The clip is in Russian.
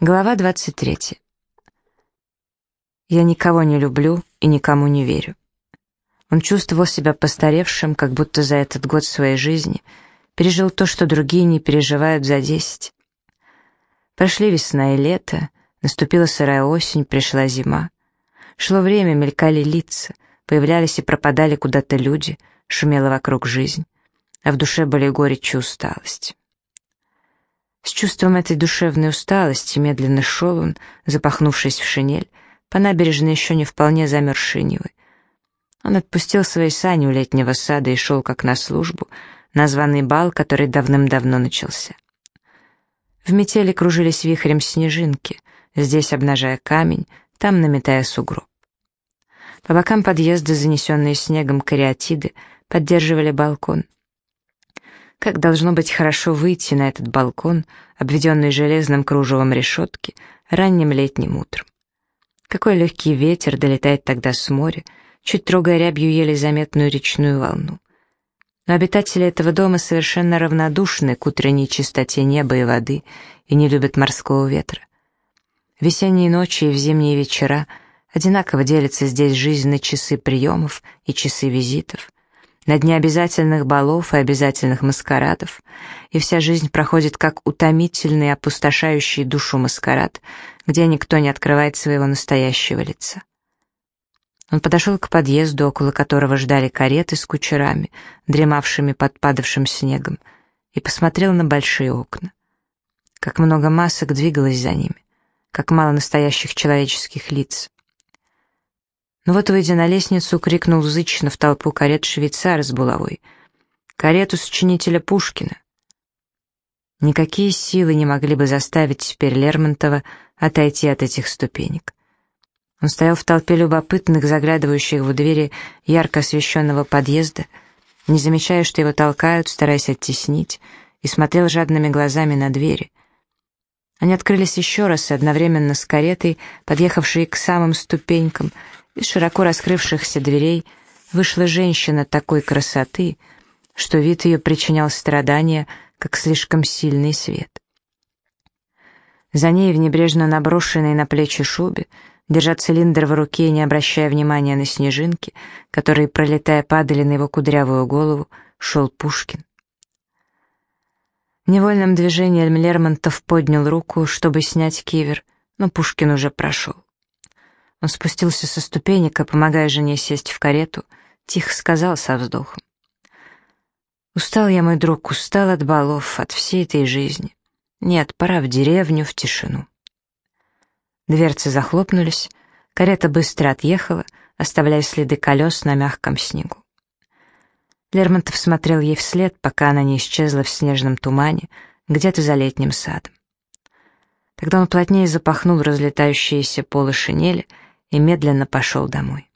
Глава 23. Я никого не люблю и никому не верю. Он чувствовал себя постаревшим, как будто за этот год своей жизни пережил то, что другие не переживают за десять. Прошли весна и лето, наступила сырая осень, пришла зима. Шло время, мелькали лица, появлялись и пропадали куда-то люди, шумела вокруг жизнь, а в душе были горечь и усталость. С чувством этой душевной усталости медленно шел он, запахнувшись в шинель, по набережной еще не вполне замерзшей Нивы. Он отпустил свои сани у летнего сада и шел как на службу, на званый бал, который давным-давно начался. В метели кружились вихрем снежинки, здесь обнажая камень, там наметая сугроб. По бокам подъезда, занесенные снегом кариатиды, поддерживали балкон — как должно быть хорошо выйти на этот балкон, обведенный железным кружевом решетки, ранним летним утром. Какой легкий ветер долетает тогда с моря, чуть трогая рябью еле заметную речную волну. Но обитатели этого дома совершенно равнодушны к утренней чистоте неба и воды и не любят морского ветра. Весенние ночи и в зимние вечера одинаково делится здесь жизнь на часы приемов и часы визитов, на дни обязательных балов и обязательных маскарадов, и вся жизнь проходит как утомительный, опустошающий душу маскарад, где никто не открывает своего настоящего лица. Он подошел к подъезду, около которого ждали кареты с кучерами, дремавшими под падавшим снегом, и посмотрел на большие окна. Как много масок двигалось за ними, как мало настоящих человеческих лиц. Но вот, выйдя на лестницу, крикнул зычно в толпу карет швейцар с булавой. «Карету сочинителя Пушкина!» Никакие силы не могли бы заставить теперь Лермонтова отойти от этих ступенек. Он стоял в толпе любопытных, заглядывающих в двери ярко освещенного подъезда, не замечая, что его толкают, стараясь оттеснить, и смотрел жадными глазами на двери. Они открылись еще раз, одновременно с каретой, подъехавшей к самым ступенькам, из широко раскрывшихся дверей вышла женщина такой красоты, что вид ее причинял страдания, как слишком сильный свет. За ней, в небрежно наброшенной на плечи шубе, держа цилиндр в руке и не обращая внимания на снежинки, которые, пролетая, падали на его кудрявую голову, шел Пушкин. Невольным движением Лермонтов поднял руку, чтобы снять кивер, но Пушкин уже прошел. Он спустился со ступенек и, помогая жене сесть в карету, тихо сказал со вздохом. «Устал я, мой друг, устал от балов, от всей этой жизни. Нет, пора в деревню, в тишину». Дверцы захлопнулись, карета быстро отъехала, оставляя следы колес на мягком снегу. Лермонтов смотрел ей вслед, пока она не исчезла в снежном тумане, где-то за летним садом. Тогда он плотнее запахнул разлетающиеся полы шинели и медленно пошел домой.